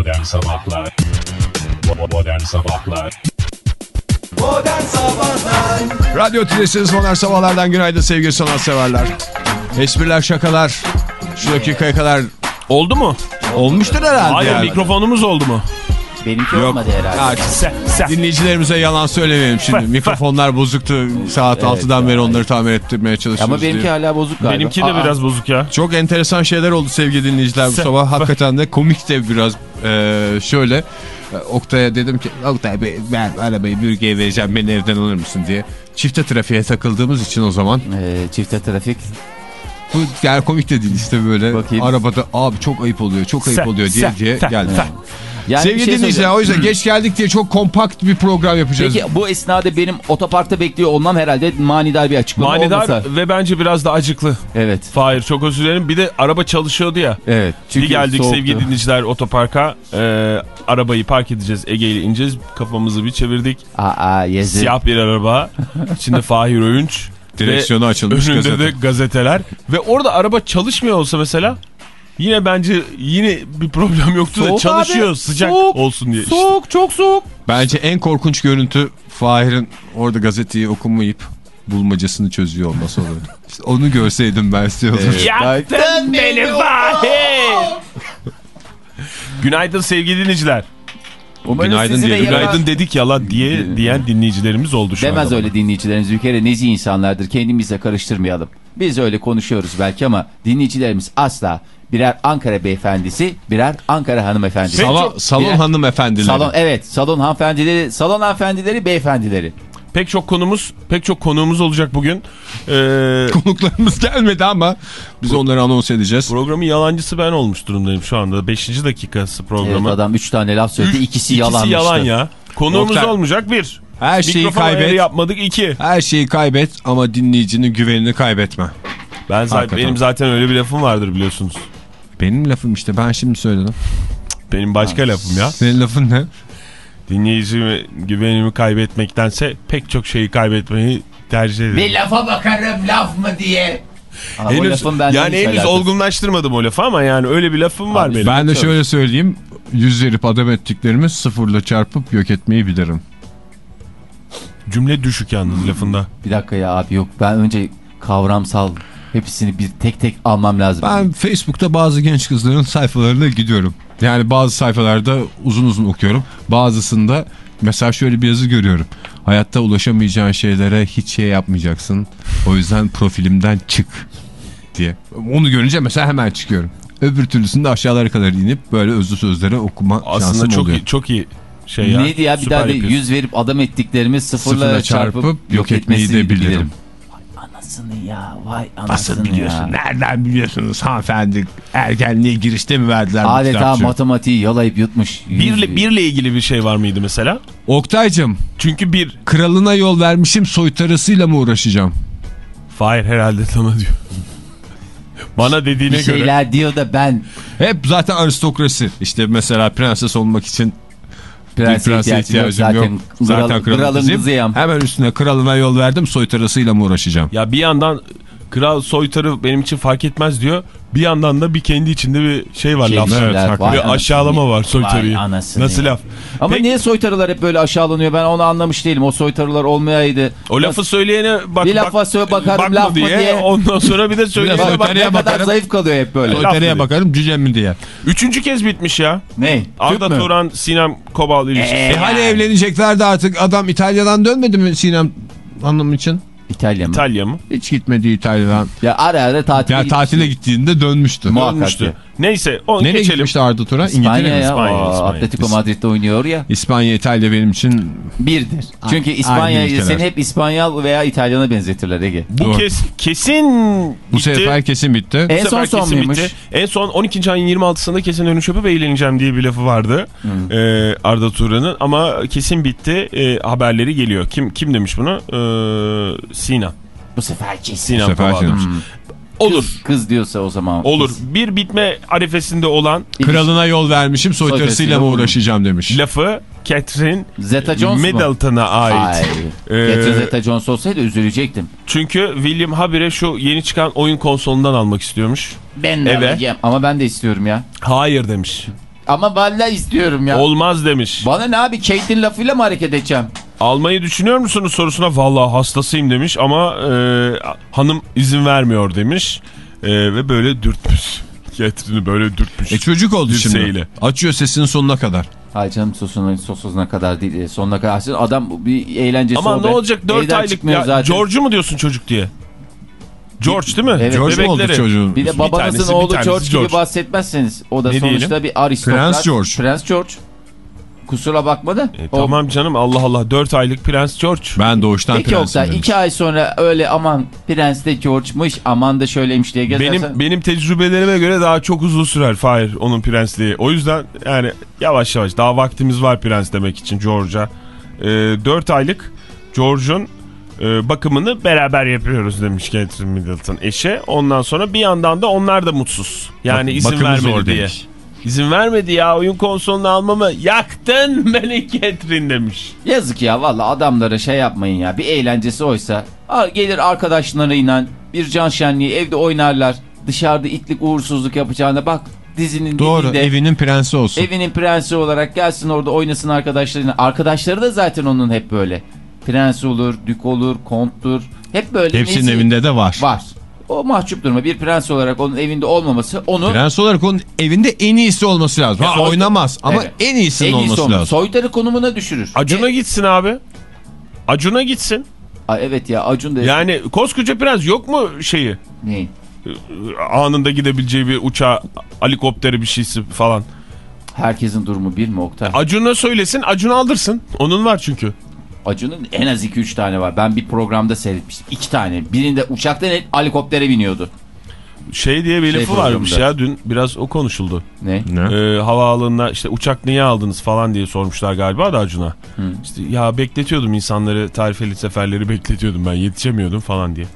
Modern Sabahlar Modern Sabahlar Modern Sabahlar Radyo Tülesi'niz Modern Sabahlar'dan günaydın sevgili sanatseverler. Espriler, şakalar şu dakikaya kadar Oldu mu? olmuştur herhalde. Hayır yani. mikrofonumuz oldu mu? Benimki Yok. olmadı herhalde. Artık Sen, sen. dinleyicilerimize yalan söylemeyelim şimdi. Mikrofonlar bozuktu. Saat Evet, 6'dan beri onları tamir ettirmeye çalışıyoruz Ama benimki diye. hala bozuk galiba. Benimki de Aa, biraz bozuk ya. Çok enteresan şeyler oldu sevgili dinleyiciler bu Sen- sabah. Hakikaten de komik de biraz Ee, şöyle. e, Oktay'a dedim ki Oktay Bey ben arabayı bürgeye vereceğim beni evden alır mısın diye. Çifte trafiğe takıldığımız için o zaman Ee, çifte trafik. Bu yani komik de değil işte böyle Bakayım. arabada abi çok ayıp oluyor çok ayıp Sen- oluyor diye sen- diye sen- geldi. sen. Yani Sevgili şey dinleyiciler o yüzden geç geldik diye çok kompakt bir program yapacağız. Peki bu esnada benim otoparkta bekliyor olmam herhalde manidar bir açıklama Manidar olmasa. ve bence biraz da acıklı. Evet. Fahir çok özür dilerim. Bir de araba çalışıyordu ya. Evet. Çünkü bir geldik soğuktu. sevgili dinleyiciler otoparka. Ee, arabayı park edeceğiz. Ege ile ineceğiz. Kafamızı bir çevirdik. Aa, yezi. Siyah bir araba. İçinde Fahir Öğünç. Direksiyonu açılmış Önünde gazete. de gazeteler. Ve orada araba çalışmıyor olsa mesela yine bence yine bir problem yoktu da Soğuk çalışıyor abi, sıcak soğuk, olsun diye. İşte. Soğuk çok soğuk. Bence en korkunç görüntü Fahir'in orada gazeteyi okumayıp bulmacasını çözüyor olması olurdu. İşte onu görseydim ben size olur. Yaktın beni Fahir. Günaydın sevgili dinleyiciler. Umarım Günaydın yarına- Günaydın dedik yalan diye diyen dinleyicilerimiz oldu şu Demez anda. öyle dinleyicilerimiz bir kere nezi insanlardır kendimize karıştırmayalım. Biz öyle konuşuyoruz belki ama dinleyicilerimiz asla birer Ankara beyefendisi birer Ankara hanımefendisi. Salon, salon Birer- hanımefendileri. Salon evet salon hanımefendileri salon hanımefendileri beyefendileri. Pek çok konumuz, pek çok konuğumuz olacak bugün. Ee, Konuklarımız gelmedi ama biz onları anons edeceğiz. programın yalancısı ben olmuş durumdayım şu anda. 5. dakikası Evet programı. adam 3 tane laf söyledi ikisi İkisi yalanmıştı. yalan ya. Konuğumuz Oktay. olmayacak bir. Her şeyi Mikrofon kaybet. yapmadık iki. Her şeyi kaybet ama dinleyicinin güvenini kaybetme. Ben zaten, benim zaten öyle bir lafım vardır biliyorsunuz. Benim lafım işte ben şimdi söyledim. Benim başka lafım ya. Senin lafın ne? Dinleyicimi güvenimi kaybetmektense pek çok şeyi kaybetmeyi tercih ederim. Bir lafa bakarım laf mı diye. Aa, o Henüz, yani henüz alakası. olgunlaştırmadım o lafı ama yani öyle bir lafım var Abi benim. Ben de şöyle söyleyeyim. Yüz verip adam ettiklerimi sıfırla çarpıp yok etmeyi bilirim. Cümle düşük yalnız lafında. Bir dakika ya abi yok ben önce kavramsal hepsini bir tek tek almam lazım. Ben Facebook'ta bazı genç kızların sayfalarına gidiyorum. Yani bazı sayfalarda uzun uzun okuyorum. Bazısında mesela şöyle bir yazı görüyorum. Hayatta ulaşamayacağın şeylere hiç şey yapmayacaksın. O yüzden profilimden çık diye. Onu görünce mesela hemen çıkıyorum. Öbür türlüsünde aşağılara kadar inip böyle özlü sözleri okuma Aslında şansım çok oluyor. iyi, çok iyi şey ya. Neydi ya bir daha da yapıyorsun. yüz verip adam ettiklerimi sıfırla, Sıfırla çarpıp, çarpıp yok etmeyi de bilirim. Vay anasını ya vay anasını ya. Nereden biliyorsunuz hanımefendi? Ergenliğe girişte mi verdiler Adeta matematiği yalayıp yutmuş. Birle, birle ilgili bir şey var mıydı mesela? Oktay'cım Çünkü bir kralına yol vermişim soytarısıyla mı uğraşacağım? Fahir herhalde sana diyor. Bana dediğine bir göre. şeyler diyor da ben Hep zaten aristokrasi. İşte mesela prenses olmak için prense prense ihtiyacım yok. ihtiyacım Zaten, yok. kral, Zaten kralın, kralın kızıyım. kızıyım. Hemen üstüne kralına yol verdim soytarısıyla mı uğraşacağım? Ya bir yandan kral soytarı benim için fark etmez diyor. Bir yandan da bir kendi içinde bir şey var laf. Şeyler, Evet, haklı. vay Bir aşağılama var soytarıyı. Nasıl ya. laf? Ama Peki- niye soytarılar hep böyle aşağılanıyor ben onu anlamış değilim. O soytarılar olmayaydı. O lafı söyleyene bak Bir lafa söyle bakarım, bakma laf mı diye. Ondan sonra bir de söyleyene bak. soytarıya ne kadar bakarım. zayıf kalıyor hep böyle. Laf Soytarıya bakarım cücem mi diye. Üçüncü kez bitmiş ya. Ne? Arda Türk mü? Turan, Sinem Kobal ilişkisi. E hani evleneceklerdi artık adam İtalya'dan dönmedi mi Sinem Hanım için? İtalya mı? İtalya mı? Hiç gitmedi İtalya'dan. Ya ara ara tatile Ya tatile gittiğinde dönmüştü. Muhakkak Dönmüştü. ki. Neyse onu Nereye geçelim. gitmişti Arda Turan? İspanya İngiltere mi? ya. İspanya, o İspanya. Atletico Madrid'de oynuyor ya. İspanya, İtalya benim için Birdir. Çünkü İspanya seni hep İspanyol veya İtalyan'a benzetirler Ege. Bu Doğru. kez kesin bu bitti. sefer kesin bitti. En Bu son sefer son kesin muymuş? bitti. En son 12. ayın 26'sında kesin dönüş yapıp eğleneceğim diye bir lafı vardı. Ee, Arda Turan'ın ama kesin bitti. Ee, haberleri geliyor. Kim kim demiş bunu? Ee, Sina. Bu sefer kesin. Sinem Bu sefer demiş. Olur. Kız diyorsa o zaman. Olur. kız. Bir bitme arifesinde olan Kralına yol vermişim soytarısıyla mı uğraşacağım demiş. lafı Catherine Zeta Jones? Middleton'a Ay. ait. Ee, Catherine Zeta Jones olsaydı üzülecektim. Çünkü William Habire şu yeni çıkan oyun konsolundan almak istiyormuş. Ben de Eve. alacağım. Ama ben de istiyorum ya. Hayır demiş. Ama de istiyorum ya. Olmaz demiş. Bana ne abi Kate'in lafıyla mı hareket edeceğim? Almayı düşünüyor musunuz sorusuna vallahi hastasıyım demiş ama e, hanım izin vermiyor demiş. E, ve böyle dürtmüş. Catherine'i böyle dürtmüş. E çocuk oldu şimdi. Açıyor sesinin sonuna kadar. Hayır canım sosuna, sosuna kadar değil. e, Sonuna kadar. Adam bir eğlencesi Ama ne olacak 4 Evden aylık ya, zaten. George'u mu diyorsun çocuk diye? George değil mi? Evet. George mu oldu çocuğun? Bir de Bir babanızın tanesi, bir oğlu tanesi George, George. gibi bahsetmezseniz. O da Ne sonuçta diyelim? bir aristokrat. Prens George. Prens George. Kusura bakma da. E, O- tamam canım Allah Allah 4 aylık Prens George. Ben doğuştan Peki prensim Oktay demiş. iki ay sonra öyle aman Prens de George'muş aman da şöyleymiş diye gezersen. Benim benim tecrübelerime göre daha çok uzun sürer Fahir onun prensliği. O yüzden yani yavaş yavaş daha vaktimiz var prens demek için George'a. Ee, 4 aylık George'un e, bakımını beraber yapıyoruz demiş Catherine Middleton eşe. Ondan sonra bir yandan da onlar da mutsuz. Yani Bak- izin vermedi zor diye. demiş. İzin vermedi ya oyun konsolunu almamı yaktın beni Catherine demiş. Yazık ya valla adamlara şey yapmayın ya bir eğlencesi oysa. Gelir arkadaşlarıyla bir can şenliği evde oynarlar. Dışarıda itlik uğursuzluk yapacağına bak dizinin Doğru dibinde. evinin prensi olsun. Evinin prensi olarak gelsin orada oynasın arkadaşlarıyla. Arkadaşları da zaten onun hep böyle. Prens olur, dük olur, konttur. Hep böyle. Hepsinin neyse- evinde de var. Var. O mahcup durma. Bir prens olarak onun evinde olmaması onu... Prens olarak onun evinde en iyisi olması lazım. Ha, Ya, oynamaz ama Evet. en iyisinin en iyisi olması olmaz. lazım. Soytarı konumuna düşürür. Acun'a Ve- gitsin abi. Acun'a gitsin. Aa, evet ya Acun da... Yani koskoca prens yok mu şeyi? Ne? anında gidebileceği bir uçağı, helikopteri bir şeysi falan. Herkesin durumu bir mi Oktay? Acun'a söylesin, Acun aldırsın. Onun var çünkü. Acun'un en az 2-3 tane var. Ben bir programda seyretmiştim. 2 tane. Birinde uçaktan el- helikoptere biniyordu. Şey diye bir Şey lafı varmış ya dün biraz o konuşuldu. Ne? Ne? Ee, havaalanına işte uçak niye aldınız falan diye sormuşlar galiba da Acun'a. İşte ya bekletiyordum insanları tarifeli seferleri bekletiyordum ben yetişemiyordum falan diye.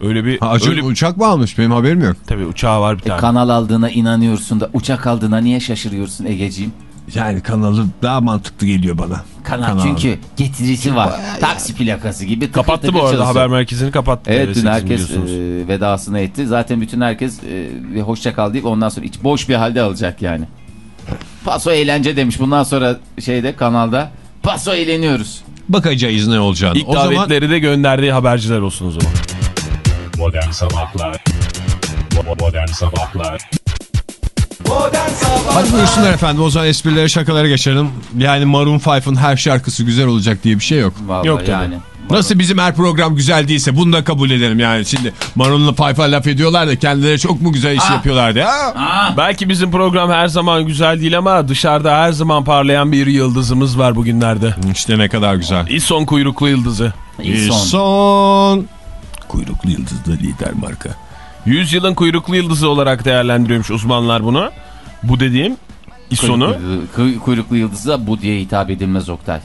Öyle bir Ha, Acun öyle uçak mı almış benim haberim yok. tabii uçağı var bir E, tane. kanal aldığına inanıyorsun da uçak aldığına niye şaşırıyorsun Egeciğim? Yani kanalı daha mantıklı geliyor bana. Kanal, Kanal. çünkü getirisi var. Taksi plakası gibi tıkır kapattı tıkır bu arada çalışıyor. haber merkezini kapattı. Evet dün herkes e, vedasını etti. Zaten bütün herkes e, hoşça kal deyip ondan sonra hiç boş bir halde alacak yani. Paso eğlence demiş bundan sonra şeyde kanalda. Paso eğleniyoruz. Bakacağız ne olacağını. İlk o zaman davetleri de gönderdiği haberciler olsun o zaman. Modern Sabahlar Modern Sabahlar hadi buyursunlar efendim o zaman esprilere şakalara geçelim. Yani Maroon 5'ın her şarkısı güzel olacak diye bir şey yok. Vallahi Yok tabii. yani. Nasıl bizim her program güzel değilse bunu da kabul edelim yani. Şimdi Maroon'la 5'a laf ediyorlar da kendileri çok mu güzel iş yapıyorlar diye. Ha? Belki bizim program her zaman güzel değil ama dışarıda her zaman parlayan bir yıldızımız var bugünlerde. İşte ne kadar güzel. İson kuyruklu yıldızı. İlson. Son. Kuyruklu yıldızlı lider marka. Yüzyılın kuyruklu yıldızı olarak değerlendiriyormuş uzmanlar bunu. Bu dediğim İson'u Kuyruklu, kuyruklu yıldızı bu diye hitap edilmez Oktay.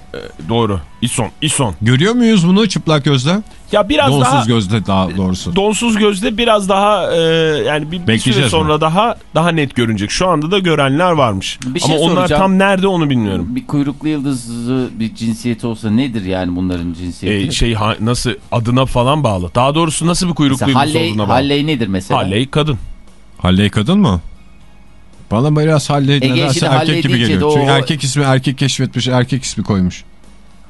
doğru. İson, İson. Görüyor muyuz bunu çıplak gözle? Ya biraz Donsuz daha gözle daha doğrusu. donsuz gözde biraz daha e, yani bir, bir süre sonra mi? daha daha net görünecek. Şu anda da görenler varmış. Bir şey Ama onlar tam nerede onu bilmiyorum. Bir kuyruklu yıldızı bir cinsiyeti olsa nedir yani bunların cinsiyeti? E, şey ha- nasıl adına falan bağlı. Daha doğrusu nasıl bir kuyruklu Mesela yıldız Halley, olduğuna bağlı. Halley nedir mesela? Halley kadın. Halley kadın mı? Bana biraz Halley Ege nedense erkek gibi geliyor. o- Çünkü erkek ismi erkek keşfetmiş erkek ismi koymuş.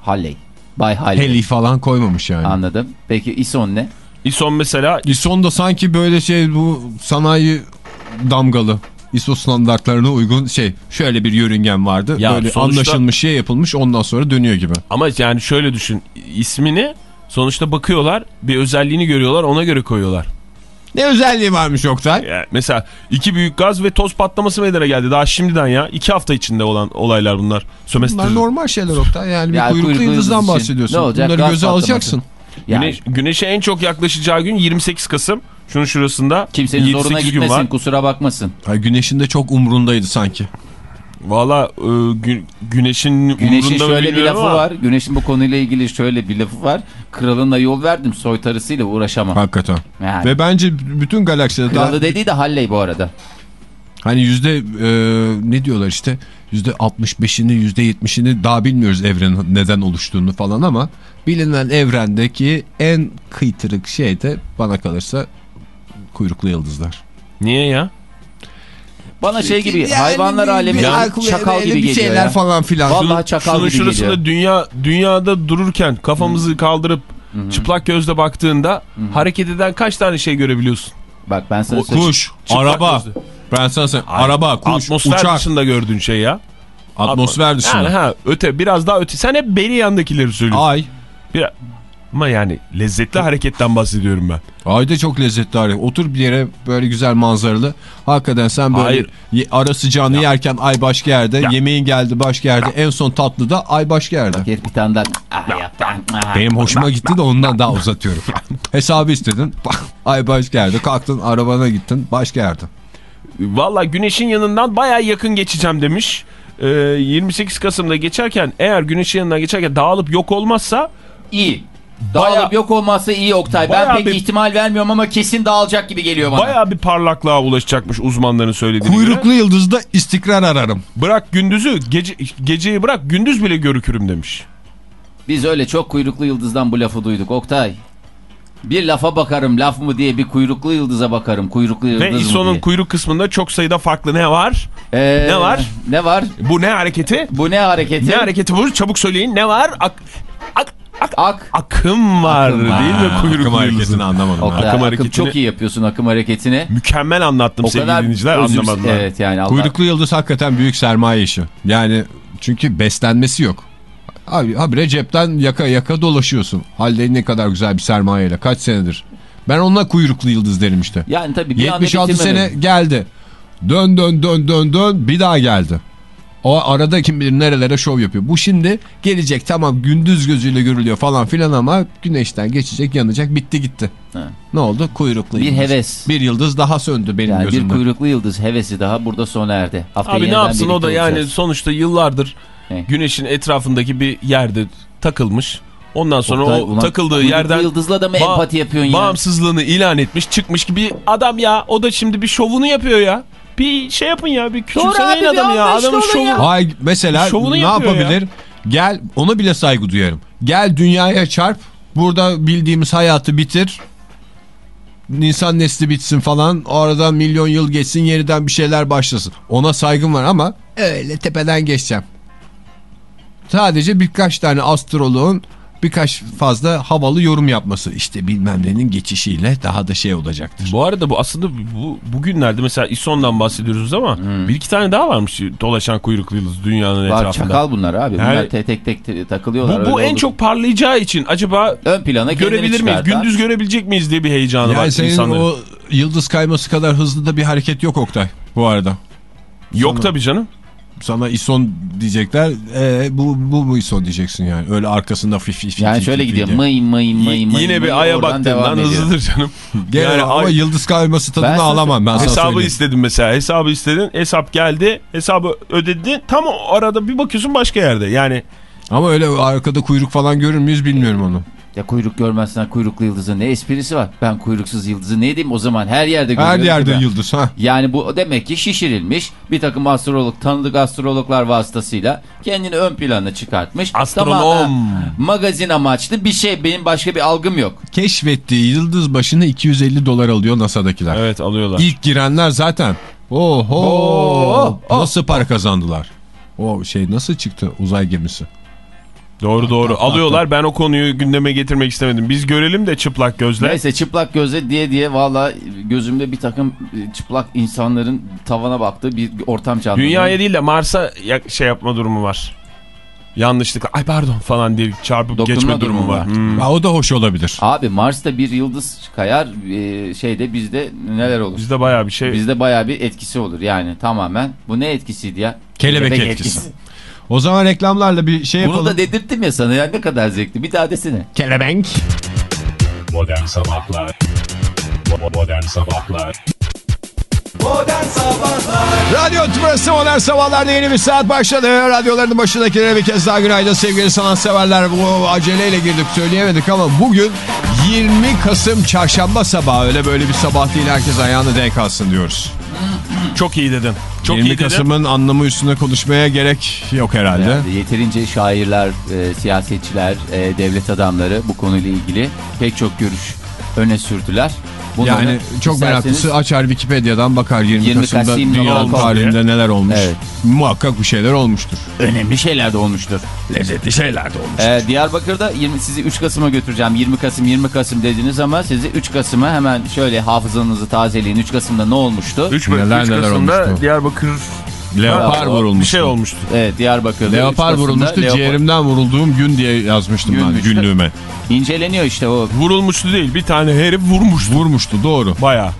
Halley. Bay Halley. Heli falan koymamış yani. Anladım. Peki İson ne? İson mesela İSO'n da sanki böyle şey bu sanayi damgalı. ISO standartlarına uygun şey şöyle bir yörüngen vardı. Ya böyle sonuçta- anlaşılmış şey yapılmış ondan sonra dönüyor gibi. ama yani şöyle düşün. ismini sonuçta bakıyorlar bir özelliğini görüyorlar ona göre koyuyorlar. Ne özelliği varmış Oktay? Yani mesela iki büyük gaz ve toz patlaması meydana geldi. Daha şimdiden ya. iki hafta içinde olan olaylar bunlar. Sömestr. Bunlar normal şeyler Oktay. Yani bir Ya kuyruklu, kuyruklu yıldızdan yıldız için bahsediyorsun. ne olacak? Bunları Gaz göze patlaması. alacaksın. Yani Güneş, güneşe en çok yaklaşacağı gün 28 Kasım. Şunun şurasında. kimsenin 7-8 zoruna gitmesin kusura bakmasın. Ay güneşin de çok umrundaydı sanki. Valla e, gü- güneşin Güneşin şöyle bir lafı ama var. Güneşin bu konuyla ilgili şöyle bir lafı var. Kralına yol verdim soytarısıyla uğraşamam. Hakikaten. Yani. Ve bence bütün galakside daha Kralı dediği de Halley bu arada. hani yüzde e, ne diyorlar işte yüzde 65'ini yüzde 70'ini daha bilmiyoruz evrenin neden oluştuğunu falan ama bilinen evrendeki en kıytırık şey de bana kalırsa kuyruklu yıldızlar. Niye ya? Bana şey gibi Yani hayvanlar alemi akıl çakal gibi bir geliyor şeyler ya. falan filan. Vallahi çakal Şunun gibi şurasında geliyor. dünya dünyada dururken kafamızı kaldırıp çıplak gözle baktığında hareket eden kaç tane şey görebiliyorsun? Bak ben sana O söyleyeyim. kuş, araba. gözle. Ben sana söyleyeyim. Araba, kuş, Atmosfer uçak. dışında gördüğün şey ya. Atmosfer dışında. Yani ha öte biraz daha öte. Sen hep beri yandakileri söylüyorsun. Ay. Bir, ama yani lezzetli hareketten bahsediyorum ben. Ay da çok lezzetli hareket. Otur bir yere böyle güzel manzaralı. Hakikaten sen böyle Hayır. ara sıcağını yerken ay başka yerde. Ya. Yemeğin geldi başka yerde. En son tatlı da ay başka yerde. Herif bir tane daha. Ah. Ah. Benim hoşuma gitti de ondan daha uzatıyorum. Hesabı istedin. ay başka yerde. Kalktın arabana gittin başka yerde. Valla güneşin yanından baya yakın geçeceğim demiş. Ee, 28 Kasım'da geçerken eğer güneşin yanından geçerken dağılıp yok olmazsa İyi. Bayağı- Dağılıp yok olmazsa iyi Oktay. Ben pek bir- ihtimal vermiyorum ama kesin dağılacak gibi geliyor bana. baya bir parlaklığa ulaşacakmış uzmanların söylediği Kuyruklu yıldızda istikrar ararım. Bırak gündüzü gece, geceyi bırak gündüz bile görükürüm demiş. Biz öyle çok kuyruklu yıldızdan bu lafı duyduk Oktay. Bir lafa bakarım laf mı diye bir kuyruklu yıldıza bakarım. Kuyruklu yıldız Ve ISO'nun kuyruk kısmında çok sayıda farklı ne var? Ee, Ne var? Ne var? Bu ne hareketi? Bu ne hareketi? Ne hareketi bu? Çabuk söyleyin. Ne var? Ak, ak, ak, Ak. akım var Akım değil mi Akım kuyruklu hareketini anlamadım. ben. Oktay, Akım akım, hareketini- çok iyi yapıyorsun akım hareketini. Mükemmel anlattım O sevgili kadar dinleyiciler anlamadılar. Evet yani Allah. Kuyruklu yıldız hakikaten büyük sermaye işi. Yani çünkü beslenmesi yok. Abi habire cepten yaka yaka dolaşıyorsun. Halde ne kadar güzel bir sermayeyle. Kaç senedir. Ben onunla kuyruklu yıldız derim işte. Yani tabii bir anda 76 sene geldi. Dön dön dön dön dön bir daha geldi. O arada kim bilir nerelere şov yapıyor. Bu şimdi gelecek tamam gündüz gözüyle görülüyor falan filan ama güneşten geçecek yanacak bitti gitti. Ha. Ne oldu? Kuyruklu Bir yıldız. bir Bir yıldız daha söndü benim Yani bir gözümde. kuyruklu yıldız hevesi daha burada sona erdi. Haftaya Abi ne yapsın o da yani olacağız. sonuçta yıllardır Ne? güneşin etrafındaki bir yerde takılmış. Ondan sonra Oktay, o ulan takıldığı kuyruklu yerden yıldızla da mı empati yapıyorsun ya? bağımsızlığını ilan etmiş çıkmış gibi adam ya o da şimdi bir şovunu yapıyor ya. Bir şey yapın ya bir küçümsemeyin adamı ya adamın şovu. ya. Ay mesela Şovunu ne yapabilir? Gel ona bile saygı duyarım. Gel dünyaya çarp. Burada bildiğimiz hayatı bitir. İnsan nesli bitsin falan. Aradan milyon yıl geçsin yeniden bir şeyler başlasın. Ona saygım var ama öyle tepeden geçeceğim. Sadece birkaç tane astroloğun birkaç fazla havalı yorum yapması. işte bilmem nenin geçişiyle daha da şey olacaktır. Bu arada bu aslında bu bugünlerde mesela İson'dan bahsediyoruz ama bir iki tane daha varmış dolaşan kuyruklu yıldız dünyanın Var etrafında. çakal bunlar abi. Bunlar Yani- tek tek tek te- takılıyorlar. Bu, bu en olur. çok parlayacağı için acaba ön plana görebilir miyiz? Gündüz görebilecek miyiz diye bir heyecanı var Yani senin insanların. o yıldız kayması kadar hızlı da bir hareket yok Oktay bu arada. Yok Sana- tabii canım. Sana ison diyecekler. E, bu, bu mu ison diyeceksin yani. Öyle arkasında fi fi fi Yani fi şöyle fi gidiyor mıy mıy mıy mıy. Yine bir aya baktığından hızlıdır canım. Gene Yani ama ay- yıldız kayması tadını Ben alamam ben Hesabı söyleyeyim. istedin mesela. Hesabı istedin. Hesap geldi. Hesabı ödedi. Tam o arada bir bakıyorsun başka yerde. Yani Ama öyle arkada kuyruk falan görür müyüz bilmiyorum onu. Ya kuyruk görmezsen kuyruklu yıldızın ne esprisi var? Ben kuyruksuz yıldızı ne diyeyim o zaman her yerde görüyorum. Her yerde ben. yıldız ha. Yani bu demek ki şişirilmiş bir takım astrolog tanıdık astrologlar vasıtasıyla kendini ön plana çıkartmış. Astronom. Magazin amaçlı bir şey benim başka bir algım yok. Keşfettiği yıldız başına 250 dolar alıyor NASA'dakiler. evet alıyorlar. İlk girenler zaten. Oho. Oo, oh. Nasıl para kazandılar? O şey nasıl çıktı uzay gemisi? Doğru doğru. Alıyorlar. Ben o konuyu gündeme getirmek istemedim. Biz görelim de çıplak gözle. Neyse çıplak gözle diye diye valla gözümde bir takım e, çıplak insanların tavana baktığı bir ortam canlandı. Dünyaya değil de Mars'a şey yapma durumu var. Yanlışlıkla ay pardon falan diye çarpıp Dokunma geçme durumu durumu var. var. Hmm. Ha, o da hoş olabilir. Abi Mars'ta bir yıldız kayar e, şeyde bizde neler olur? Bizde bayağı bir şey. Bizde bayağı bir etkisi olur yani tamamen. Bu ne etkisiydi ya? Kelebek etkisi. O zaman reklamlarla bir şey Bunu yapalım. da dedirttim ya sana ya ne kadar zevkli. Bir daha desene. Kelebenk. Modern Sabahlar Modern Sabahlar Modern Sabahlar Radyo Tümrüt'ü Modern Sabahlar'da yeni bir saat başladı. Radyoların başındakilere bir kez daha günaydın sevgili sanatseverler. Bu aceleyle girdik söyleyemedik ama bugün 20 Kasım çarşamba sabahı. Öyle böyle bir sabah değil herkes ayağını denk alsın diyoruz. Çok iyi dedin. Çok 20 iyi dedin. Kasım'ın anlamı üstüne konuşmaya gerek yok herhalde. Yani yeterince şairler, e, siyasetçiler, e, devlet adamları bu konuyla ilgili pek çok görüş öne sürdüler. Bunları Yani çok meraklısı açar Wikipedia'dan bakar 20, 20 Kasım'da Kasım dünya tarihinde neler olmuş. Evet. Muhakkak bir şeyler olmuştur. önemli şeyler de olmuştur. Lezzetli şeyler de olmuş. Ee, Diyarbakır'da 20, sizi 3 Kasım'a götüreceğim. 20 Kasım 20 Kasım dediniz ama sizi 3 Kasım'a hemen şöyle hafızanızı tazeleyin. 3 Kasım'da ne olmuştu? 3 Neler neler Kasım'da olmuştu. Diyarbakır Leopar vurulmuştu. Bir şey olmuştu. Evet Diyarbakır'da. üç Leopar Kasım'da vurulmuştu. Leopar- Ciğerimden vurulduğum gün diye yazmıştım Günmüştü. ben günlüğüme. İnceleniyor işte o. Vurulmuştu değil bir tane herif vurmuştu. Vurmuştu doğru. Baya.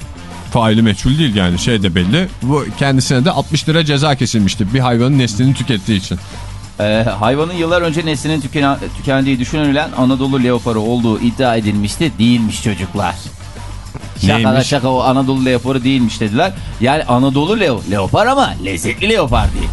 Faili meçhul değil yani şey de belli. Bu kendisine de 60 lira ceza kesilmişti. Bir hayvanın neslini tükettiği için. Ee, hayvanın yıllar önce neslinin tükendiği düşünülen Anadolu leoparı olduğu iddia edilmişti. Değilmiş çocuklar. Şaka Neymiş? şaka o Anadolu leoparı değilmiş dediler. Yani Anadolu leo, leopar ama lezzetli leopar değil.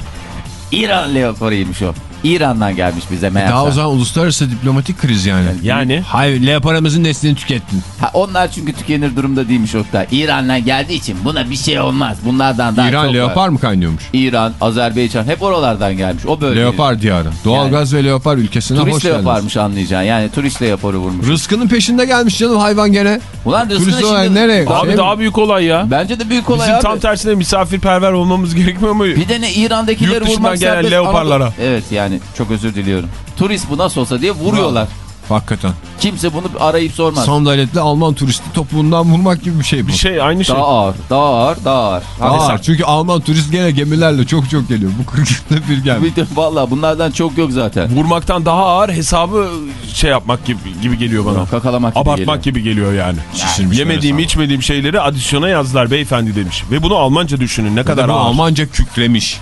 İran leoparıymış o. İran'dan gelmiş bize meğerse. Daha o zaman uluslararası diplomatik kriz yani. Yani Hayır leoparamızın neslini tükettin. Ha, onlar çünkü tükenir durumda değilmiş Oktay. İran'dan geldiği için buna bir şey olmaz. Bunlardan daha İran çok leopar var. mı kaynıyormuş? İran, Azerbaycan hep oralardan gelmiş. O bölge. Leopar diyarı. Doğalgaz ve leopar ülkesine hoş Turist leoparmış anlayacaksın. Yani turist leoparı vurmuş. Rızkının peşinde gelmiş canım hayvan gene. Ulan rızkını Turist şimdi... nereye? abi Şey- daha büyük olay ya. Bence de büyük olay Bizim abi. tam tersine misafirperver olmamız gerekmiyor mu? Bir de ne İran'dakileri Yurt dışından vurmak gelen serbest. leoparlara. Anadolu- Evet yani çok özür diliyorum. Turist bu nasıl olsa diye vuruyorlar. Hakikaten. Kimse bunu arayıp sormaz. Sandaletli Alman turisti topuğundan vurmak gibi bir şey bu. Bir şey aynı şey. Daha ağır, daha ağır, daha ağır. Hani Aa, çünkü Alman turist gene gemilerle çok çok geliyor. Bu 40 yılda bir de Valla bunlardan çok yok zaten. Vurmaktan daha ağır hesabı şey yapmak gibi, gibi geliyor bana. Kakalamak gibi Abartmak geliyor. gibi geliyor yani. Şişirmişler Yemediğim hesabı. içmediğim şeyleri adisyona yazdılar beyefendi demiş. Ve bunu Almanca düşünün ne Kadar ağır. Almanca kükremiş.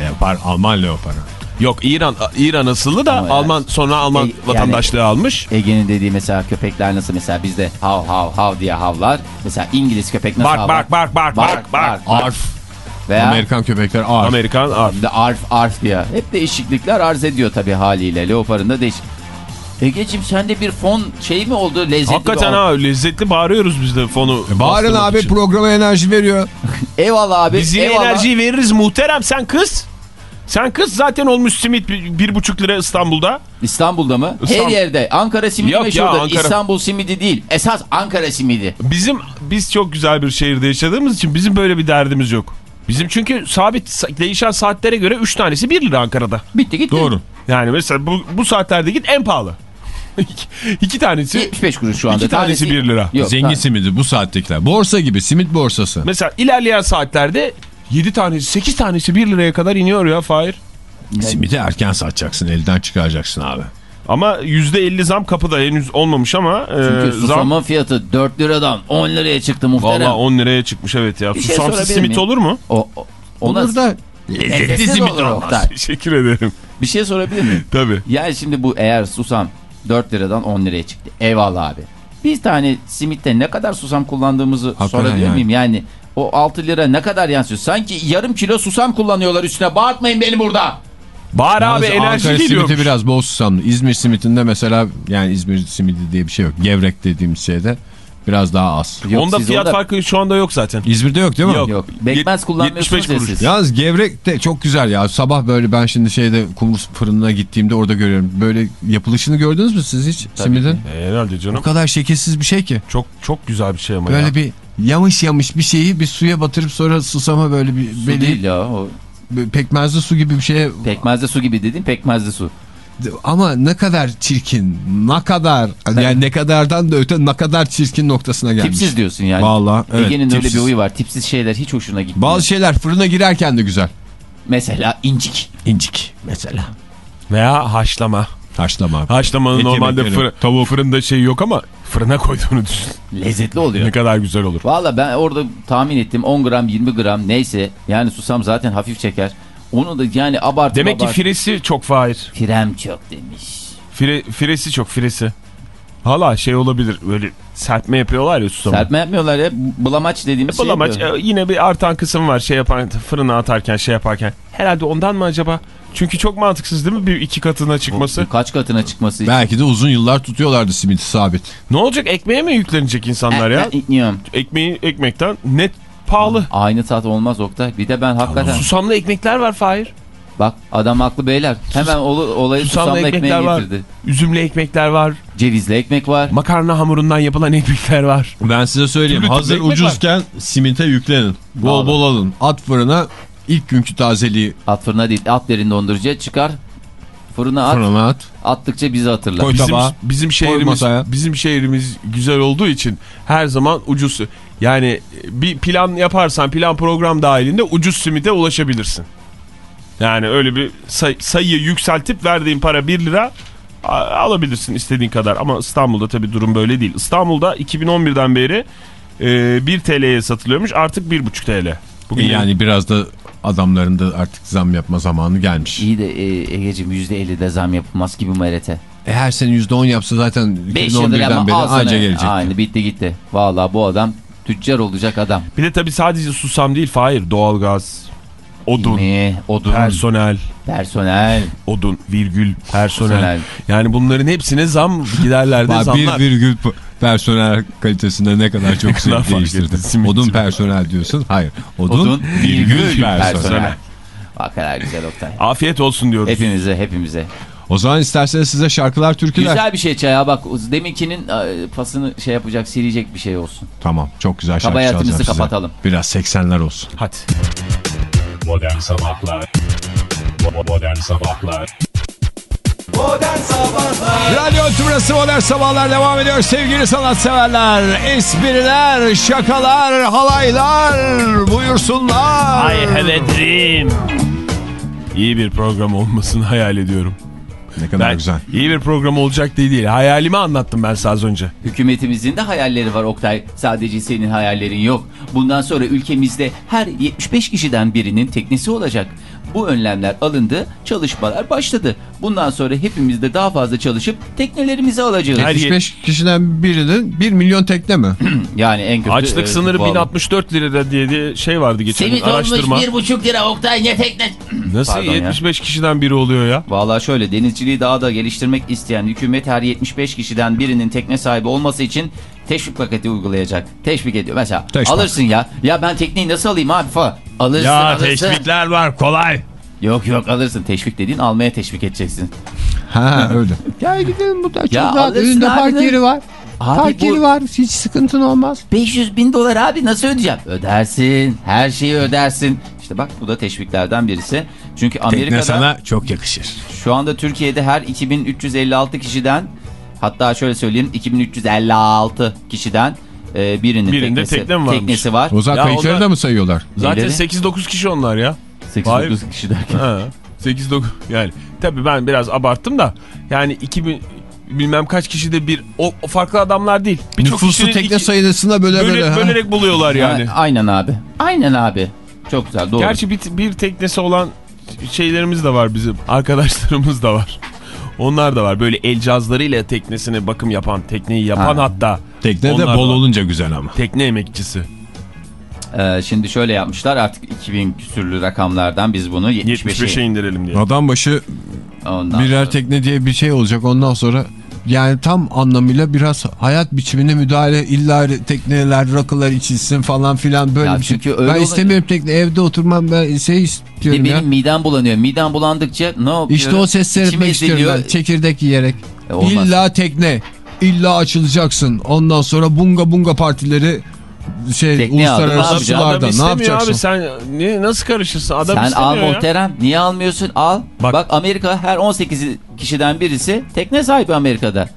Leopar, Alman leoparı. Yok İran İran asıllı da Ama Alman sonra Alman E, yani- vatandaşlığı almış. Ege'nin dediği mesela köpekler nasıl mesela bizde hav hav hav diye havlar. Mesela İngiliz köpek nasıl Bak havlar? bak bak bak bak bak. Arf. Veya Amerikan köpekler arf. Amerikan arf. de arf arf diye. Hep değişiklikler arz ediyor tabii haliyle. Leoparın da değişik. Egeciğim sende bir fon şey mi oldu lezzetli Hakikaten ha lezzetli bağırıyoruz biz de fonu. E, Bağırın abi için. programa enerji veriyor. Eyvallah abi. Biz eyvallah. enerjiyi veririz muhterem sen kız. Sen kız zaten olmuş simit bir, buçuk lira İstanbul'da. İstanbul'da mı? Her İstanbul. yerde. Ankara simidi Yok ya, meşhurdur. Ankara. İstanbul simidi değil. Esas Ankara simidi. Bizim biz çok güzel bir şehirde yaşadığımız için bizim böyle bir derdimiz yok. Bizim çünkü sabit sa- değişen saatlere göre 3 tanesi 1 lira Ankara'da. Bitti gitti. Doğru. Yani mesela bu, bu saatlerde git en pahalı. iki, tanesi 75 kuruş şu anda. İki tanesi bir lira. Yok, Zengin ta- simidi bu saattekiler. Borsa gibi simit borsası. mesela ilerleyen saatlerde 7 tanesi 8 tanesi 1 liraya kadar iniyor ya Fahir. Simidi erken satacaksın elden çıkaracaksın abi. Ama %50 zam kapıda henüz olmamış ama e, Çünkü zam susamın fiyatı 4 liradan 10 liraya çıktı muhterem. valla 10 liraya çıkmış evet ya. Bir şey Susamsız sorabilir simit miyim? olur mu? O, o, ona Olur da lezzetli simit olur. Teşekkür ederim. Bir şey sorabilir miyim? Tabii. Yani şimdi bu eğer susam 4 liradan 10 liraya çıktı. Eyvallah abi. Bir tane simitte ne kadar susam kullandığımızı Hakikaten sorabilir yani. miyim? Yani o 6 lira ne kadar yansıyor? Sanki yarım kilo susam kullanıyorlar üstüne. Bağırtmayın beni burada. Bağır abi Yalnız enerji Ankara geliyormuş. simiti biraz bol susamlı. İzmir simitinde mesela yani İzmir simidi diye bir şey yok. Gevrek dediğimiz şeyde biraz daha az. Yok, onda fiyat onda- farkı şu anda yok zaten. İzmir'de yok değil mi? Yok. Yok. Bekmez kullanmıyorsunuz 75 ya siz. Yalnız gevrek de çok güzel ya. Sabah böyle ben şimdi şeyde kumru fırınına gittiğimde orada görüyorum. Böyle yapılışını gördünüz mü siz hiç simidin? E, herhalde O canım. kadar şekilsiz bir şey ki. Çok çok güzel bir şey ama Böyle ya. bir yamış yamış bir şeyi bir suya batırıp sonra susama böyle bir Su belli değil ya. O pekmezli su gibi bir şeye pekmezli su gibi dediğin pekmezli su. ama ne kadar çirkin ne kadar yani ne kadardan da öte ne kadar çirkin noktasına gelmiş. Tipsiz diyorsun yani. Vallahi evet. Ege'nin öyle bir huyu var. Tipsiz şeyler hiç hoşuna gitmiyor. Bazı şeyler fırına girerken de güzel. Mesela incik. İncik mesela. Veya haşlama. Haşlama. Haşlamanın Et normalde fır, tavuğu fırında şey yok ama fırına koyduğunu düşün. Lezzetli oluyor. Ne kadar güzel olur. Valla ben orada tahmin ettim 10 gram 20 gram neyse yani susam zaten hafif çeker. Onu da yani abartı Demek ki abartı- firesi çok Fahir. Firem çok demiş. Fire, firesi çok firesi. Hala şey olabilir böyle serpme yapıyorlar ya susama. Serpme yapmıyorlar ya bulamaç dediğimiz şey Bulamaç yapıyor. e, yine bir artan kısım var şey yapan fırına atarken şey yaparken. Herhalde ondan mı acaba? Çünkü çok mantıksız değil mi bir iki katına çıkması? Kaç katına çıkması için. Belki de uzun yıllar tutuyorlardı simidi sabit. Ne olacak ekmeğe mi yüklenecek insanlar ya? Ben ikniyorum. Ekmeği ekmekten net pahalı. Aynı tat olmaz Oktay. Bir de ben hakikaten Susamlı ekmekler var Fahir. Bak adam haklı beyler. Hemen olu, olayı Susamlı susamlı ekmeğe ekmekler var. getirdi. Üzümlü ekmekler var. Cevizli ekmek var. Makarna hamurundan yapılan ekmekler var. Ben size söyleyeyim. Türlü Hazır ucuzken simite yüklenin. Bol Vallahi. bol alın. At fırına ilk günkü tazeliği At fırına değil at derin dondurucuya çıkar. Fırına at. fırına at. Attıkça bizi hatırlar. Koy Bizim, tabağa, bizim şehrimiz bizim şehrimiz güzel olduğu için her zaman ucuz yani bir plan yaparsan plan program dahilinde ucuz simite ulaşabilirsin. Yani öyle bir say- sayıyı yükseltip verdiğin para 1 lira alabilirsin istediğin kadar ama İstanbul'da tabii durum böyle değil. İstanbul'da 2011'den beri e, 1 TL'ye satılıyormuş artık 1,5 TL. Bugün Yani biraz da adamların da artık zam yapma zamanı gelmiş. İyi de e, Ege'cim %50 de zam yapılmaz gibi MRT. E her sene %10 yapsa zaten 5 yıldır 2011'den ama beri anca gelecek. Aynı bitti gitti. Valla bu adam tüccar olacak adam. Bir de tabii sadece susam değil Fahir doğalgaz, odun, Mi, odun, personel, personel. odun, virgül, personel. Personel. Yani bunların hepsine zam giderlerde Bak, bir zamlar. virgül personel kalitesinde ne kadar çok şey değiştirdi. Odun personel diyorsun. Hayır. Odun, Odun, virgül virgül personel. personel. Bak kadar güzel Oktay. Afiyet olsun diyoruz. Hepimize hepimize. O zaman isterseniz size şarkılar, türküler. Güzel bir şey çaya bak. Deminkinin e, pasını şey yapacak silecek bir şey olsun. Tamam. Çok güzel şarkı Kabayatımızı çalacağım size. kapatalım. Biraz 80'ler olsun. Hadi. Modern Sabahlar Modern Sabahlar Modern Sabahlar Radyo Tümrüt'ü Modern Sabahlar devam ediyor sevgili sanatseverler. Espriler, şakalar, halaylar buyursunlar. dream. İyi bir program olmasını hayal ediyorum. Ne kadar Ben güzel. iyi bir program olacak diye değil. Hayalimi anlattım ben size az önce. Hükümetimizin de hayalleri var Oktay. Sadece senin hayallerin yok. Bundan sonra ülkemizde her 75 kişiden birinin teknesi olacak. Bu önlemler alındı, çalışmalar başladı. Bundan sonra hepimiz de daha fazla çalışıp teknelerimizi alacağız. Her- 75 kişiden birinin 1 milyon tekne mi? Yani en kötü... Açlık e, sınırı bu alan. 1064 lira diye, diye şey vardı geçen Simit olmuş araştırma. bir buçuk lira Oktay ne tekne... Nasıl Pardon ya. 75 kişiden biri oluyor ya? Valla şöyle denizciliği daha da geliştirmek isteyen hükümet her 75 kişiden birinin tekne sahibi olması için teşvik paketi uygulayacak. Teşvik ediyor. Mesela Teşvik. alırsın ya. Ya ben tekneyi nasıl alayım abi falan. Alırsın alırsın. var kolay. Yok yok alırsın. Teşvik dediğin almaya teşvik edeceksin. ha öyle. Gel gidelim burada çok Ya rahat. Önünde park de. yeri var. Abi park bu- yeri var. Hiç sıkıntın olmaz. 500 bin dolar abi nasıl ödeyeceğim? Ödersin. Her şeyi ödersin. İşte bak bu da teşviklerden birisi. Çünkü Amerika'da çok yakışır. şu anda Türkiye'de her 2356 kişiden hatta şöyle söyleyeyim 2356 kişiden e, birinin Birinde teknesi, tekne mi varmış? teknesi var. O zaman kayıkları da mı sayıyorlar? Zaten Neleri? 8-9 kişi onlar ya. 800 Hayır. kişi derken. Ha, 8-9 yani tabii ben biraz abarttım da yani 2000 bilmem kaç kişi de bir o, o farklı adamlar değil. Birçok Nüfuslu kişinin tekne iki- sayısına böyle böyle, böyle. ha. bölerek buluyorlar yani. Ha, aynen abi. Aynen abi. Çok güzel doğru. Gerçi bir, bir teknesi olan şeylerimiz de var bizim. Arkadaşlarımız da var. Onlar da var. Böyle el cihazlarıyla teknesine bakım yapan, tekneyi yapan Ha. hatta. Tekne de bol var. olunca güzel ama. Tekne emekçisi. Ee, şimdi şöyle yapmışlar artık 2000 küsürlü rakamlardan biz bunu 75'e 75'e indirelim diye. Adam başı Ondan birer sonra- tekne diye bir şey olacak ondan sonra yani tam anlamıyla biraz hayat biçimine müdahale illa tekneler rakılar içilsin falan filan böyle Ya bir şey. çünkü öyle Ben istemiyorum tekne evde oturmam ben şey istiyorum benim ya. midem bulanıyor. Midem bulandıkça ne yapıyorum? İşte o sesleri etmek istiyorum ben çekirdek yiyerek. E, olmaz. İlla tekne illa açılacaksın ondan sonra bunga bunga partileri şey ne uluslararası yapacaksın? sularda Adam ne istemiyor yapacaksın? abi sen ne, nasıl karışırsın? Adam Sen al istemiyor ya. muhterem. Niye almıyorsun? Al. Bak. Bak. Amerika her 18 kişiden birisi tekne sahibi Amerika'da.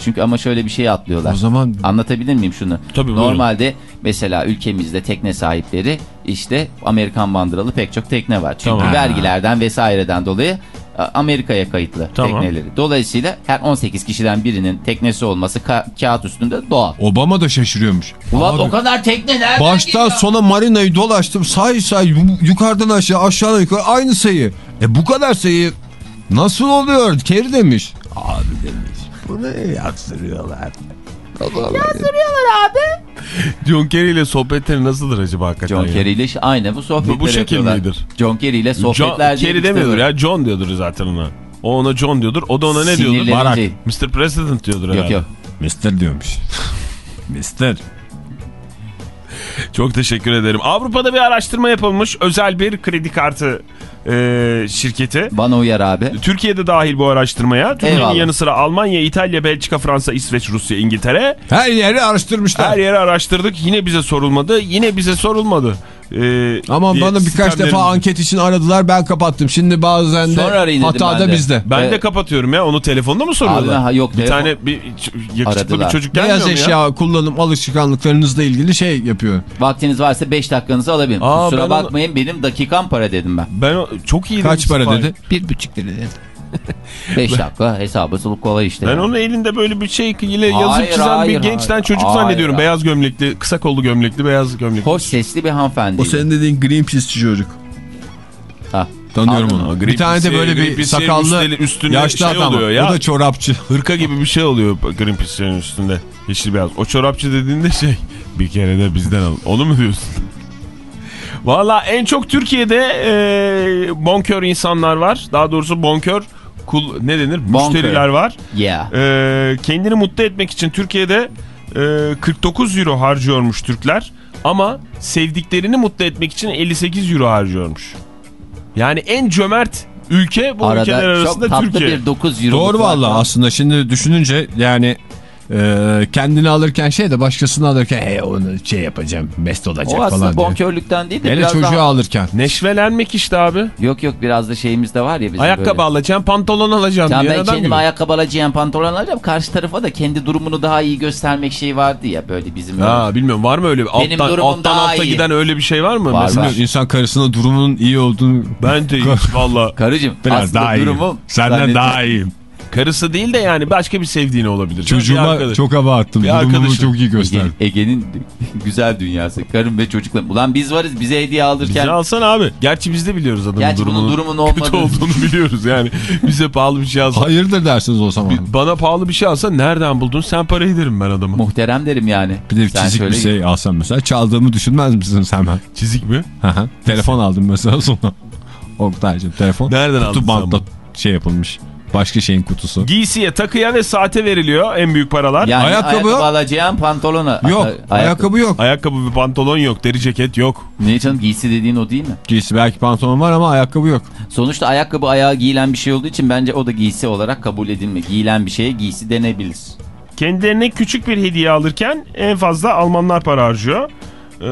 Çünkü ama şöyle bir şey atlıyorlar. O zaman Anlatabilir miyim şunu? Tabii, buyurun. Normalde mesela ülkemizde tekne sahipleri işte Amerikan bandıralı pek çok tekne var. Çünkü Tamam. vergilerden vesaireden dolayı Amerika'ya kayıtlı Tamam. tekneleri. Dolayısıyla her 18 kişiden birinin teknesi olması ka- kağıt üstünde doğal. Obama da şaşırıyormuş. Ulan Abi, o kadar tekne nereden Baştan geliyor? sona marinayı dolaştım. Say say yu- yukarıdan aşağı aşağıdan yukarı aynı sayı. E bu kadar sayı nasıl oluyor? Keri demiş. Abi demiş. Buraya yazdırıyorlar. John Kerry ile sohbetleri nasıldır acaba hakikaten John ya? Kerry ile aynı bu sohbetler Bu- bu şekil midir? John Kerry ile John, sohbetler diye Kerry demiyordur ya John diyordur zaten ona. O ona John diyordur. O da ona ne diyordur? Barack. Mr. President diyordur herhalde. Yok yok. Mister diyormuş. Mister. Çok teşekkür ederim. Avrupa'da bir araştırma yapılmış. Özel bir kredi kartı e, şirketi. Bana uyar abi. Türkiye'de dahil bu araştırmaya. Türkiye'nin yanı sıra Almanya, İtalya, Belçika, Fransa, İsveç, Rusya, İngiltere. Her yeri araştırmışlar. Her yeri araştırdık. Yine bize sorulmadı. Yine bize sorulmadı. Ee, Ama diye bana birkaç defa anket için aradılar ben kapattım. Şimdi bazen de hata da de. bizde. Ben Evet. de kapatıyorum ya. Onu telefonda mı soruyorlar? Abi, yok, bir telefon- tane bir yakışıklı Aradılar. bir çocuk gelmiyor Beyaz mu ya? eşya kullanım alışkanlıklarınızla ilgili şey yapıyor. Vaktiniz varsa 5 dakikanızı alabilirim. Aa, Kusura ben onu- bakmayın benim dakikam para dedim ben. Ben o- çok iyi Kaç para dedi? Bir buçuk lira dedi. 5 dakika hesabı sılık kolay işte. Ben yani. onun elinde böyle bir şey ile yazıp Hayır, çizen hayır, bir gençten hayır. çocuk Hayır, zannediyorum. hayır. Beyaz gömlekli, kısa kollu gömlekli, beyaz gömlekli. Hoş sesli bir hanımefendi. dediğin Greenpeace'ci çocuk. Ha. Tanıyorum Anladım. onu. Bir tane de böyle bir sakallı üstünde yaşlı şey adam. oluyor ya. O da çorapçı. Hırka gibi bir şey oluyor Greenpeace'in üstünde. Yeşil beyaz. O çorapçı dediğinde şey bir kere de bizden alın. Onu mu diyorsun? Valla en çok Türkiye'de e, bonkör insanlar var. Daha doğrusu bonkör kul, ne denir? Bonkör. Müşteriler var. Yeah. E, kendini mutlu etmek için Türkiye'de e, 49 euro harcıyormuş Türkler. Ama sevdiklerini mutlu etmek için 58 euro harcıyormuş. Yani en cömert ülke bu ülkeler Arada arasında çok tatlı Türkiye. bir 9 euro. Doğru valla aslında şimdi düşününce yani e, kendini alırken şey de başkasını alırken hey, onu şey yapacağım best olacak O aslında falan diye. bonkörlükten değil de Hele biraz çocuğu daha... alırken. Neşvelenmek işte abi. Yok yok biraz da şeyimiz de var ya bizim Ayakkabı böyle. alacağım, pantolon alacağım ben adam kendime gibi. ayakkabı alacağım, pantolon alacağım. Karşı tarafa da kendi durumunu daha iyi göstermek şeyi vardı ya böyle bizim. Ha bilmiyorum var mı öyle bir Benim alttan, alta iyi. giden öyle bir şey var mı? Var, Mesela var. İnsan karısına durumunun iyi olduğunu ben de valla Karıcığım biraz aslında daha durumum Senden daha iyiyim. Karısı değil de yani başka bir sevdiğini olabilir. Çocuğuma çok hava attım. Bir Durumumu arkadaşım. çok iyi gösterdim. Ege- Ege'nin güzel dünyası. Karım ve çocuklar. Ulan biz varız bize hediye aldırken. Bize alsana abi. Gerçi biz de biliyoruz adamın Gerçi bunun durumunun durumunun kötü olmadığını. olduğunu biliyoruz yani. Bize pahalı bir şey alsa. Hayırdır dersiniz o zaman. Bana pahalı bir şey alsa nereden buldun? Sen parayı derim ben adama. Muhterem derim yani. Bir de Sen çizik bir şey alsam mesela çaldığımı düşünmez misiniz hemen? Çizik mi? Telefon aldım mesela sonra. Oktay'cım telefon. Nereden aldın Kutu sen bantla şey yapılmış. Başka şeyin kutusu. Giysiye, takıya ve saate veriliyor en büyük paralar. Yani Ayakkabı ayakkabı, yok. alacağım pantolona. Yok Ata- ayakkabı yok. Ayakkabı ve pantolon yok, deri ceket yok. Ne canım giysi dediğin o değil mi? Giysi belki pantolon var ama ayakkabı yok. Sonuçta ayakkabı ayağa giyilen bir şey olduğu için bence o da giysi olarak kabul edilme. Giyilen bir şeye giysi denebilir. Kendilerine küçük bir hediye alırken en fazla Almanlar para harcıyor. Ee,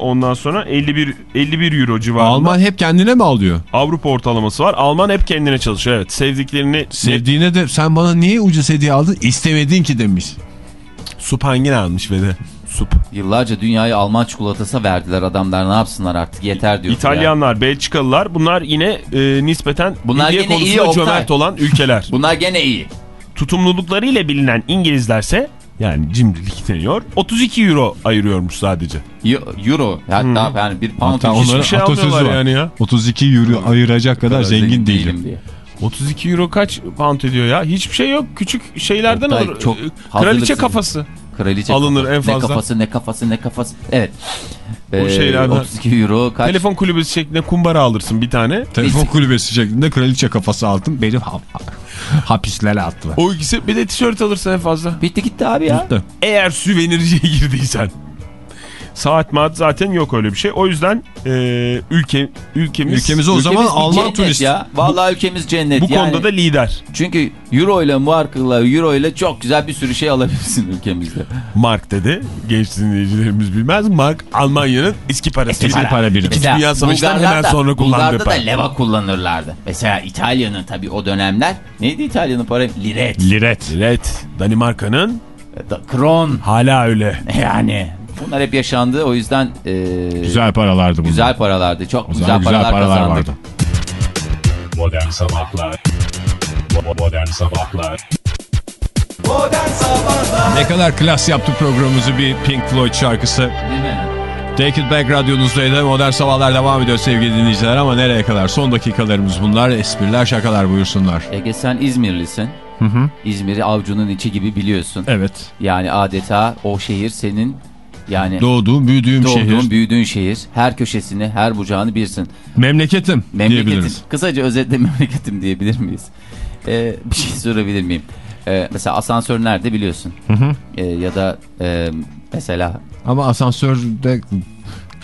ondan sonra 51 51 euro civarında Alman hep kendine mi alıyor? Avrupa ortalaması var. Alman hep kendine çalışıyor. Evet. Sevdiklerini Sevdiğine de sen bana niye ucuz hediye aldın? İstemedin ki demiş. sup hangini almış ve de sup. Yıllarca dünyayı Alman çikolatası verdiler adamlar ne yapsınlar artık yeter diyor. İtalyanlar, Belçikalılar bunlar yine e, nispeten Bunlar hediye yine iyi, konusunda cömert olan ülkeler. Bunlar gene iyi. Tutumluluklarıyla bilinen İngilizlerse yani cimrilik deniyor. 32 euro ayırıyormuş sadece. Euro. Hatta yani bir pound Hatta onların şey atasözü var. yani ya. 32 euro ayıracak kadar zengin değilim. diye. 32 euro kaç pound ediyor ya? Hiçbir şey yok. Küçük şeylerden Oktay, olur. çok. Kraliçe kafası. Kraliçe Alınır kafası. en fazla. Ne kafası ne kafası ne kafası. Evet. Ee, O şeylerden- 32 euro kaç? Telefon kulübesi şeklinde kumbara alırsın bir tane. Telefon kulübesi şeklinde kraliçe kafası aldım. Benim ha hapislere attılar. O ikisi bir de tişört alırsın en fazla. Bitti gitti abi ya. Gitti. Eğer süvenirciye girdiysen. Saat maat zaten yok öyle bir şey. O yüzden e, ülke ülkemiz, Ülkemize o zaman Ülkemiz bir Alman cennet turist. Ya. Vallahi ülkemiz cennet. bu yani. konuda da lider. Çünkü euro ile markla euro ile çok güzel bir sürü şey alabilirsin ülkemizde. Mark dedi. Genç dinleyicilerimiz bilmez. Mark Almanya'nın eski parası. Eski para birimi. İkinci Dünya Savaşı'ndan hemen da- sonra kullandığı Bulgar'da da para. leva kullanırlardı. Mesela İtalya'nın tabii o dönemler neydi İtalya'nın para? Liret. Liret. Evet. Danimarka'nın Da- Kron. hala öyle. Yani bunlar hep yaşandı o yüzden e, Güzel paralardı bunlar. güzel paralardı. Çok güzel, güzel paralar, paralar kazandık. vardı. Modern Sabahlar Modern Sabahlar Modern Sabahlar Ne kadar klas yaptı programımızı bir Pink Floyd şarkısı. Değil mi? Take It Back radyonuzdaydı. Modern Sabahlar devam ediyor sevgili dinleyiciler ama nereye kadar? Son dakikalarımız bunlar. Espriler şakalar buyursunlar. Ege sen İzmirlisin. Hı hı. İzmir'i avcunun içi gibi biliyorsun. Evet. Yani adeta o şehir senin yani Doğduğum, büyüdüğüm doğduğun, şehir. büyüdüğün şehir. Her köşesini, her bucağını bilirsin. Memleketim Memleketim, diyebiliriz. kısaca özetle memleketim diyebilir miyiz? Ee, bir şey sorabilir miyim? Ee, mesela asansör nerede biliyorsun? Hı hı. Ee, ya da e, mesela Ama asansörde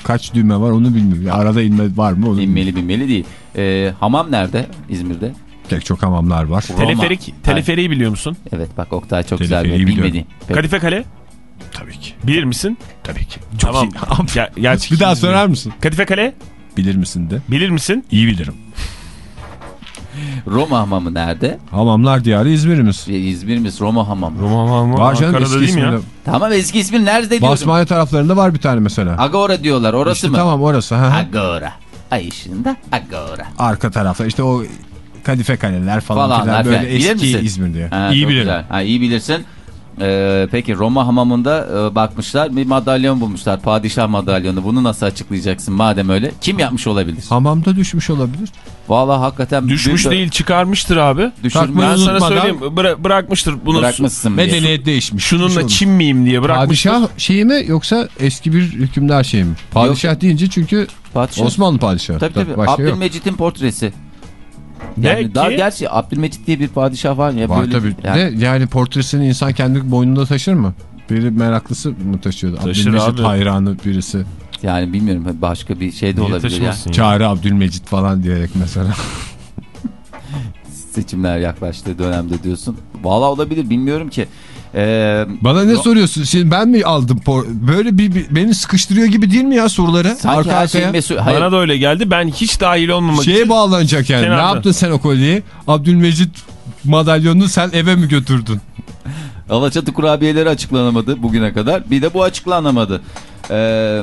kaç düğme var onu bilmiyorum. Ya arada inme var mı onu bilmiyorum. Binmeli değil. Ee, hamam nerede İzmir'de? Pek çok hamamlar var. Roma. Teleferik, teleferiği biliyor musun? Evet bak Oktay çok güzel bilmedi. Kadife Kale Tabii ki. bilir misin? Tabii ki. tamam. Ger gerçek Bir daha sorar mısın? Kadife Kale Bilir misin de. bilir misin? İyi bilirim. Roma hamamı nerede? Hamamlar diyarı İzmir'imiz. Ee, İzmir'imiz Roma hamamı. Roma Roma Var canım Ankara'da eski değil mi ya? ismiyle. Tamam eski ismi nerede diyorum. Basmane taraflarında var bir tane mesela. Agora diyorlar orası İşte mı? Tamam orası. Ha. Agora. Ay ışığında Agora. Arka tarafta işte o kadife kaleler falan, Falanlar filan böyle falan. Bilir eski misin? İzmir diyor. Ha, İyi çok bilirim. güzel. Ha, iyi bilirsin. Ee, peki Roma hamamında e, bakmışlar bir madalyon bulmuşlar. Padişah madalyonu. Bunu nasıl açıklayacaksın madem öyle? Kim yapmış olabilir? Hamamda düşmüş olabilir. Vallahi hakikaten Düşmüş bir- değil çıkarmıştır abi. Düşürmüş. Ben sana söyleyeyim bıra- bırakmıştır bunu. Bırakmışsın diye. Medeniyet değişmiş. Şununla Çin miyim diye bırakmıştır. Padişah şeyi mi yoksa eski bir hükümdar şeyi mi? Padişah deyince çünkü Padişah. Osmanlı padişahı. Tabii tabii. Başka yok. Abdülmecit'in portresi. Yani daha ki? gerçi Abdülmecit diye bir padişah var ya Var böyle. tabii. Yani, De yani portresini insan kendi boynunda taşır mı? Biri meraklısı mı taşıyordu? Taşır Abdülmecit abi. hayranı birisi. yani bilmiyorum başka bir şey de Niye olabilir ya. taşımasın ya? Çağrı Abdülmecit falan diyerek mesela. Seçimler yaklaştığı dönemde diyorsun. Vallahi olabilir bilmiyorum ki. Ee, Bana ne soruyorsun? Şimdi ben mi aldım? Böyle bir, bir- beni sıkıştırıyor gibi değil mi ya soruları? sanki Arka her şey mesul. Hayır. Bana da öyle geldi. Ben hiç dahil olmamak Şeye için. bağlanacak yani. Kenarda. Ne yaptın sen o kolyeyi? Abdülmecit madalyonunu sen eve mi götürdün? Alaçatı kurabiyeleri açıklanamadı bugüne kadar. Bir de bu açıklanamadı. Ee,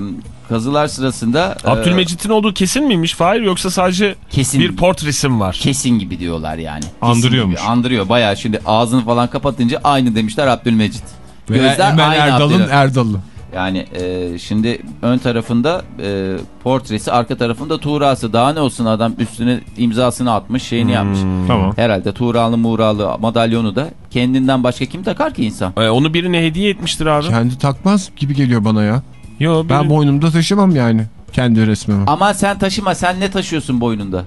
kazılar sırasında e, Abdülmecit'in olduğu kesin miymiş Fahir yoksa sadece kesin bir portresim var? kesin gibi diyorlar yani. Kesin Andırıyormuş. gibi, andırıyor bayağı şimdi ağzını falan kapatınca aynı demişler Abdülmecit. Gözler Emel aynı Erdal'ın. Erdal'ı. Yani e, şimdi ön tarafında e, portresi arka tarafında Tuğra'sı daha ne olsun adam üstüne imzasını atmış şeyini yapmış. Tamam. Herhalde Tuğra'lı Muğra'lı madalyonu da kendinden başka kim takar ki insan? Ee, onu birine hediye etmiştir abi. Kendi takmaz gibi geliyor bana ya. Yo, Ben boynumda taşımam yani. Kendi resmimi. Ama sen taşıma sen ne taşıyorsun boynunda?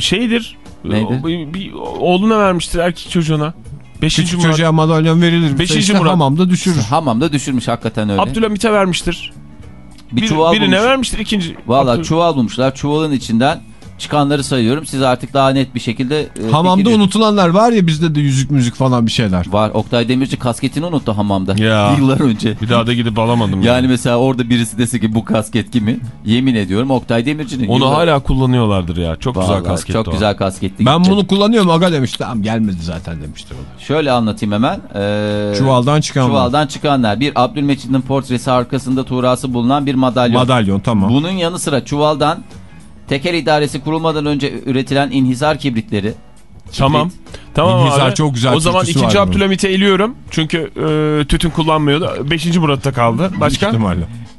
Şeydir. Neydi? Bir, bir oğluna vermiştir erkek çocuğuna. Beşinci Küçük Murat. çocuğa madalyon verilir. Beşinci işte Murat. hamamda düşürür. Hamamda düşürmüş hakikaten öyle. Abdülhamit'e vermiştir. bir Bir, çuval birine bulmuş. vermiştir ikinci. Valla Abdül- çuval bulmuşlar. Çuvalın içinden çıkanları sayıyorum. Siz artık daha net bir şekilde... e, Hamamda fikir- unutulanlar var ya bizde de yüzük müzik falan bir şeyler. Var. Oktay Demirci kasketini unuttu hamamda. Ya. Yıllar önce. Bir daha da gidip alamadım. Yani mesela orada birisi dese ki bu kasket kimi? Yemin ediyorum Oktay Demirci'nin. Onu Yıllar- hala kullanıyorlardır ya. Çok güzel Vallahi kasket Çok o. güzel kasketti. Ben bunu kullanıyorum aga demiş. Tamam gelmedi zaten demiştir o da. Şöyle anlatayım hemen. Ee, Çuvaldan çıkan var. Çuvaldan çıkanlar. Bir Abdülmecit'in portresi arkasında tuğrası bulunan bir madalyon. Madalyon tamam. Bunun yanı sıra çuvaldan tekel idaresi kurulmadan önce üretilen inhisar kibritleri. Tamam. Tamam İnhizar abi. çok güzel O zaman türküsü ikinci var bunun. Abdülhamit'e eliyorum. Çünkü e, tütün kullanmıyordu. Beşinci Murat'ta kaldı. Başka?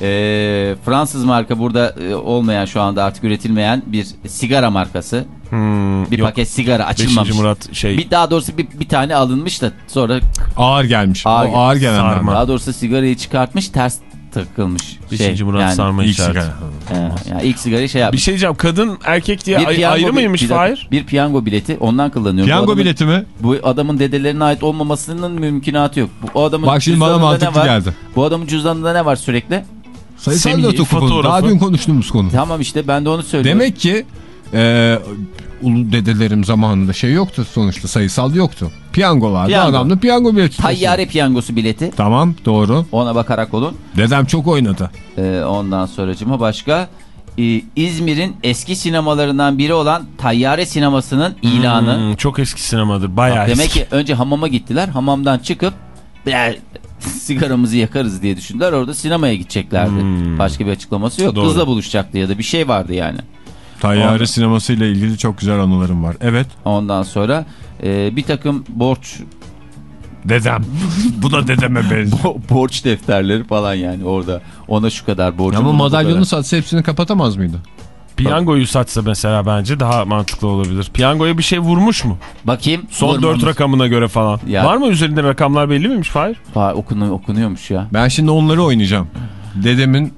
Ee, Fransız marka burada e, olmayan şu anda artık üretilmeyen bir sigara markası. Hmm, Bir yok. paket sigara açılmamış. Beşinci Murat şey. Bir, daha doğrusu bir, bir tane alınmış da sonra Ağır gelmiş. Ağır- o ağır gelenler. Daha doğrusu sigarayı çıkartmış ters takılmış. Beşinci şey, Murat yani, sarma İlk işareti. sigara. He, yani ilk sigarayı şey Bir yapmış. şey diyeceğim. Kadın erkek diye ay- ayrı mıymış bir Fahir? Bir piyango bileti ondan kullanıyorum. Piyango adamın- bileti mi? Bu adamın dedelerine ait olmamasının mümkünatı yok. Bu o adamın Bak şimdi bana mantıklı geldi. Bu adamın cüzdanında ne var sürekli? Sayısal Semih loto kuponu. Daha dün konuştuğumuz konu. Tamam işte ben de onu söylüyorum. Demek ki e, ulu dedelerim zamanında şey yoktu sonuçta sayısal yoktu. Piyango vardı Piyango. adamda piyango bileti. Tayyare piyangosu bileti. Tamam doğru. Ona bakarak olun. Dedem çok oynadı. Ee, ondan sonracıma başka. Ee, İzmir'in eski sinemalarından biri olan Tayyare sinemasının ilanı. Hmm, çok eski sinemadır. Bayağı Demek eski. ki önce hamama gittiler. Hamamdan çıkıp "Ber, sigaramızı yakarız diye düşündüler. Orada sinemaya gideceklerdi. Hmm. Başka bir açıklaması yok. Doğru. Kızla buluşacaktı ya da bir şey vardı yani. Tayyare Orada- sineması ile ilgili çok güzel anılarım var. Evet. Ondan sonra e, bir takım borç Dedem. Bu da dedeme benziyor. bo- borç defterleri falan yani orada. Ona şu kadar borcum. Ama madalyonu kadar. satsa hepsini kapatamaz mıydı? Piyangoyu satsa mesela bence daha mantıklı olabilir. Piyangoya bir şey vurmuş mu? Bakayım. Son vurmamış. dört rakamına göre falan. Ya. Var mı üzerinde rakamlar belli miymiş Fahir? Fa- okunu, okunuyormuş ya. Ben şimdi onları oynayacağım. Dedemin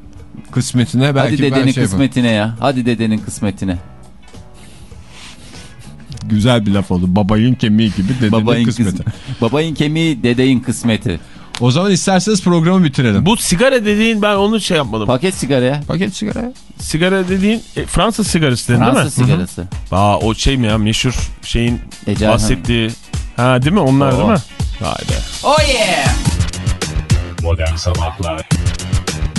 kısmetine belki Hadi ben dedenin şey kısmetine ya. Hadi dedenin kısmetine. Güzel bir laf oldu. Babayın kemiği gibi dedenin Babayın, kısmeti. kısmeti. Babayın kemiği dedeyin kısmeti. O zaman isterseniz programı bitirelim. Bu sigara dediğin ben onu şey yapmadım. Paket sigaraya. paket sigara. Sigara dediğin e, Fransız sigarası dedin değil mi? Fransız sigarası. Aa o şey mi ya meşhur şeyin Ece bahsettiği. Ha değil mi onlar Oo. değil mi? Vay be. Oh yeah! Modern Sabahlar